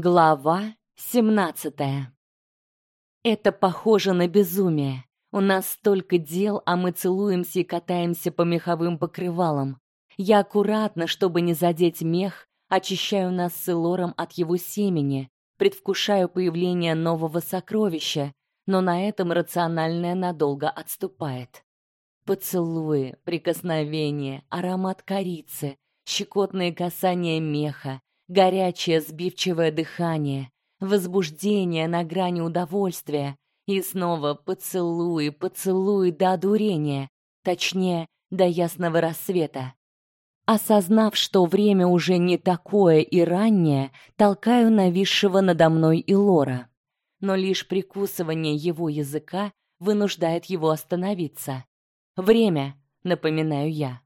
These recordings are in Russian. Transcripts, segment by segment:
Глава 17. Это похоже на безумие. У нас столько дел, а мы целуемся и катаемся по меховым покрывалам. Я аккуратно, чтобы не задеть мех, очищаю нас с Элором от его семени, предвкушаю появление нового сокровища, но на этом рациональное надолго отступает. Поцелуи, прикосновения, аромат корицы, щекотные касания меха, горячее сбивчивое дыхание, возбуждение на грани удовольствия и снова поцелуй, поцелуй до одурения, точнее, до ясного рассвета. Осознав, что время уже не такое и раннее, толкаю нависшего надо мной Илора. Но лишь прикусывание его языка вынуждает его остановиться. Время, напоминаю я.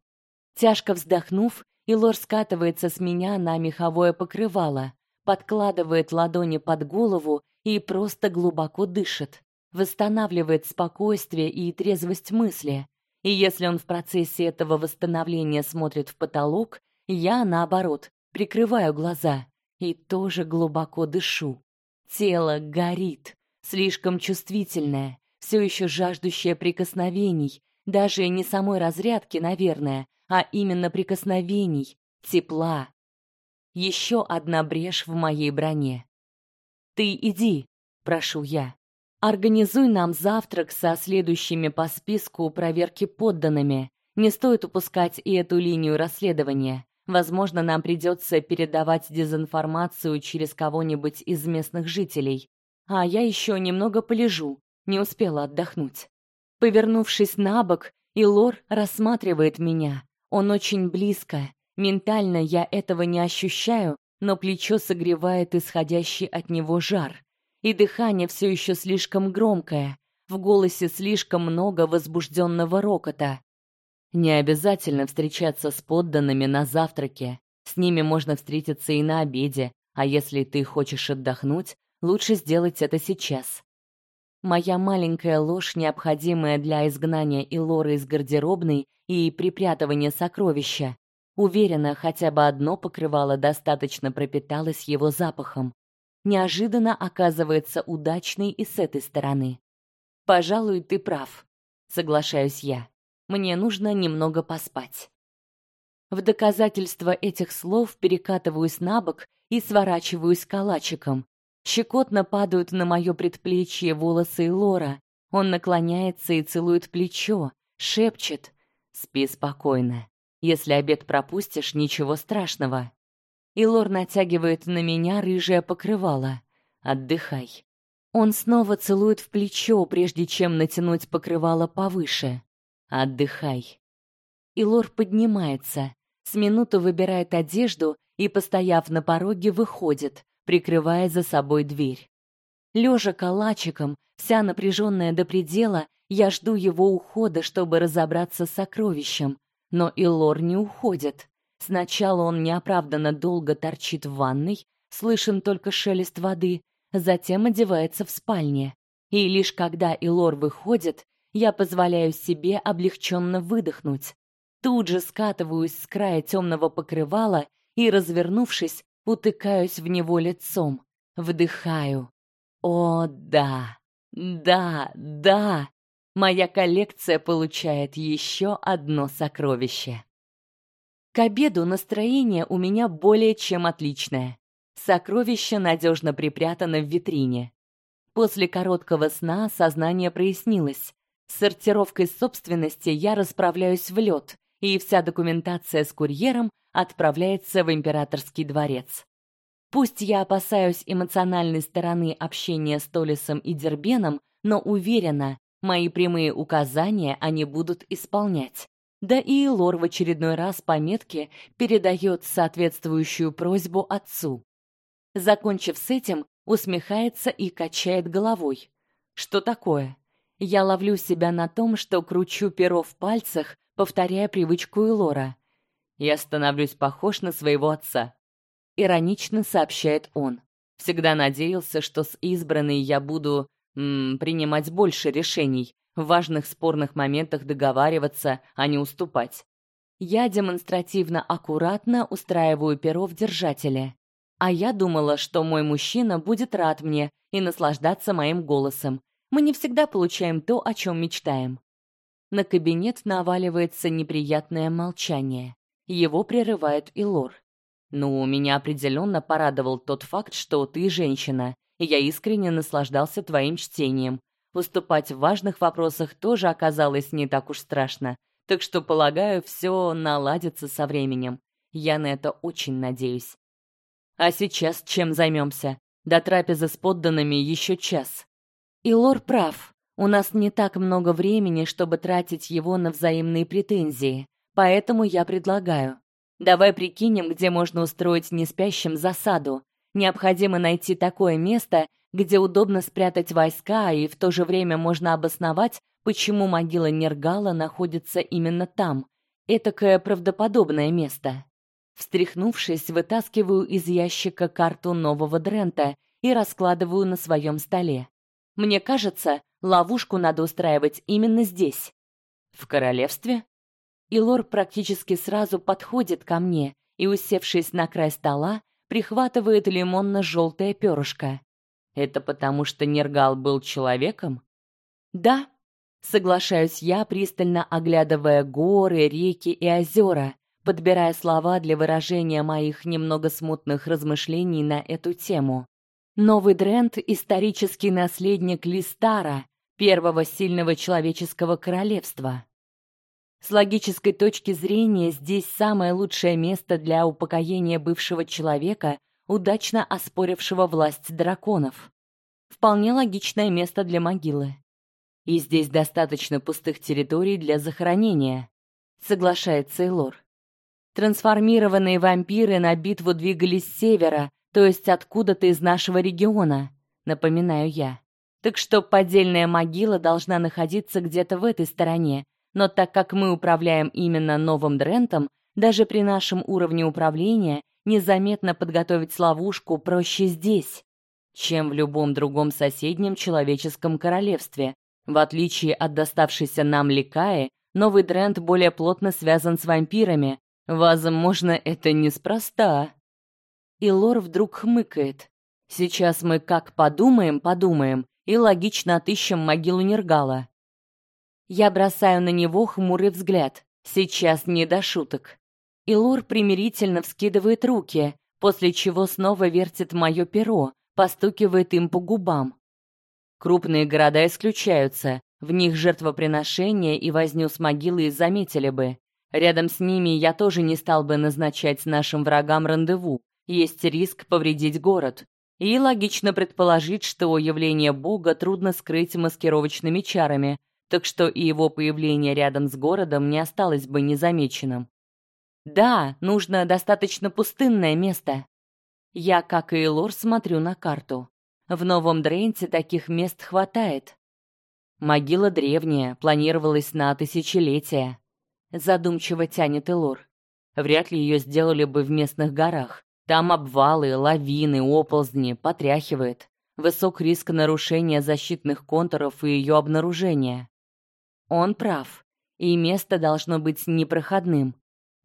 Тяжко вздохнув, Илор скатывается с меня на меховое покрывало, подкладывает ладони под голову и просто глубоко дышит, восстанавливает спокойствие и трезвость мысли. И если он в процессе этого восстановления смотрит в потолок, я наоборот прикрываю глаза и тоже глубоко дышу. Тело горит, слишком чувствительное, все еще жаждущее прикосновений, даже не самой разрядки, наверное, а именно прикосновений, тепла. Еще одна брешь в моей броне. Ты иди, прошу я. Организуй нам завтрак со следующими по списку проверки подданными. Не стоит упускать и эту линию расследования. Возможно, нам придется передавать дезинформацию через кого-нибудь из местных жителей. А я еще немного полежу, не успела отдохнуть. Повернувшись на бок, Илор рассматривает меня, он очень близко. Ментально я этого не ощущаю, но плечо согревает исходящий от него жар. И дыхание все еще слишком громкое. В голосе слишком много возбужденного рокота. Не обязательно встречаться с подданными на завтраке. С ними можно встретиться и на обеде, а если ты хочешь отдохнуть, лучше сделать это сейчас. Моя маленькая ложь, необходимая для изгнания Илоры из гардеробной и припрятывания сокровища. Уверена, хотя бы одно покрывало достаточно пропиталось его запахом. Неожиданно оказывается удачной и с этой стороны. Пожалуй, ты прав, соглашаюсь я. Мне нужно немного поспать. В доказательство этих слов перекатываюсь на бок и сворачиваюсь калачиком, Щекотно падают на мое предплечье волосы Лора. Он наклоняется и целует плечо, шепчет: "Спи спокойно. Если обед пропустишь, ничего страшного". И Лор натягивает на меня рыжее покрывало. "Отдыхай". Он снова целует в плечо, прежде чем натянуть покрывало повыше. "Отдыхай". И Лор поднимается, с минуту выбирает одежду и, постояв на пороге, выходит, прикрывая за собой дверь. Лежа калачиком, вся напряженная до предела, я жду его ухода, чтобы разобраться с сокровищем, но Илор не уходит. Сначала он неоправданно долго торчит в ванной, слышен только шелест воды, затем одевается в спальне. И лишь когда Илор выходит, я позволяю себе облегченно выдохнуть. Тут же скатываюсь с края темного покрывала и, развернувшись, утыкаюсь в него лицом, вдыхаю. О, да. Да, да. Моя коллекция получает еще одно сокровище. К обеду настроение у меня более чем отличное. Сокровище надежно припрятано в витрине. После короткого сна сознание прояснилось. С сортировкой собственности я расправляюсь в лед, и вся документация с курьером отправляется в императорский дворец. Пусть я опасаюсь эмоциональной стороны общения с Толисом и Дербеном, но уверена, мои прямые указания они будут исполнять. Да и Лор в очередной раз по метке передает соответствующую просьбу отцу. Закончив с этим, усмехается и качает головой. Что такое? Я ловлю себя на том, что кручу перо в пальцах, повторяя привычку Лора. Я становлюсь похож на своего отца иронично сообщает он. Всегда надеялся, что с избранной я буду м, принимать больше решений, в важных спорных моментах договариваться, а не уступать. Я демонстративно аккуратно устраиваю перо в держателе. А я думала, что мой мужчина будет рад мне и наслаждаться моим голосом. Мы не всегда получаем то, о чем мечтаем. На кабинет наваливается неприятное молчание. Его прерывает Илор. «Ну, меня определенно порадовал тот факт, что ты женщина, и я искренне наслаждался твоим чтением. Выступать в важных вопросах тоже оказалось не так уж страшно, так что, полагаю, все наладится со временем. Я на это очень надеюсь. А сейчас чем займемся? До трапезы с подданными еще час. И Лор прав. У нас не так много времени, чтобы тратить его на взаимные претензии. Поэтому я предлагаю. Давай прикинем, где можно устроить неспящим засаду. Необходимо найти такое место, где удобно спрятать войска, и в то же время можно обосновать, почему могила Нергала находится именно там. Этакое правдоподобное место. Встряхнувшись, вытаскиваю из ящика карту нового Дрента и раскладываю на своем столе. Мне кажется, ловушку надо устраивать именно здесь. В королевстве? Илор практически сразу подходит ко мне и, усевшись на край стола, прихватывает лимонно-желтое перышко. Это потому, что Нергал был человеком? Да, соглашаюсь я, пристально оглядывая горы, реки и озера, подбирая слова для выражения моих немного смутных размышлений на эту тему. Новый Дрент — исторический наследник Листара, первого сильного человеческого королевства. С логической точки зрения здесь самое лучшее место для упокоения бывшего человека, удачно оспорившего власть драконов. Вполне логичное место для могилы. И здесь достаточно пустых территорий для захоронения, соглашается Элор. Трансформированные вампиры на битву двигались с севера, то есть откуда-то из нашего региона, напоминаю я. Так что поддельная могила должна находиться где-то в этой стороне, но так как мы управляем именно новым Дрентом, даже при нашем уровне управления незаметно подготовить ловушку проще здесь, чем в любом другом соседнем человеческом королевстве. В отличие от доставшейся нам Ликаи, новый Дрент более плотно связан с вампирами, Возможно, это неспроста. И Лор вдруг хмыкает. Сейчас мы как подумаем, подумаем и логично отыщем могилу Нергала. Я бросаю на него хмурый взгляд. Сейчас не до шуток. И Лор примирительно вскидывает руки, после чего снова вертит мое перо, постукивает им по губам. Крупные города исключаются, в них жертвоприношения и возню с могилой заметили бы. Рядом с ними я тоже не стал бы назначать нашим врагам рандеву. Есть риск повредить город. И логично предположить, что явление бога трудно скрыть маскировочными чарами, так что и его появление рядом с городом не осталось бы незамеченным. Да, нужно достаточно пустынное место. Я, как и Лор, смотрю на карту. В Новом Дренте таких мест хватает. Могила древняя, планировалась на тысячелетия задумчиво тянет Элор. Вряд ли ее сделали бы в местных горах. Там обвалы, лавины, оползни, потряхивает. Высок риск нарушения защитных контуров и ее обнаружения. Он прав. И место должно быть непроходным.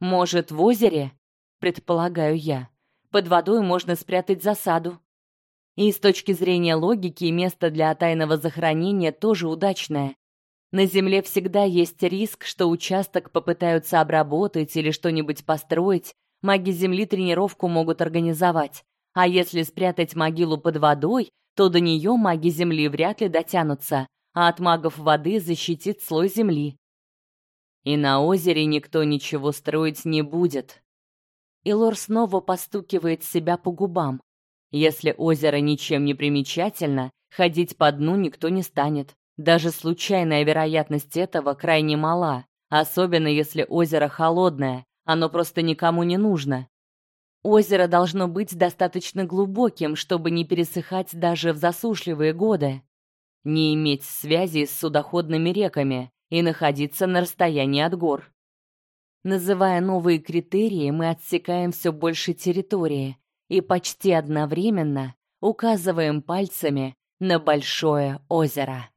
Может, в озере? Предполагаю я. Под водой можно спрятать засаду. И с точки зрения логики, место для тайного захоронения тоже удачное. На Земле всегда есть риск, что участок попытаются обработать или что-нибудь построить. Маги Земли тренировку могут организовать. А если спрятать могилу под водой, то до нее маги Земли вряд ли дотянутся, а от магов воды защитит слой земли. И на озере никто ничего строить не будет. Илор снова постукивает себя по губам. Если озеро ничем не примечательно, ходить по дну никто не станет. Даже случайная вероятность этого крайне мала, особенно если озеро холодное, оно просто никому не нужно. Озеро должно быть достаточно глубоким, чтобы не пересыхать даже в засушливые годы, не иметь связи с судоходными реками и находиться на расстоянии от гор. Называя новые критерии, мы отсекаем все больше территории и почти одновременно указываем пальцами на большое озеро.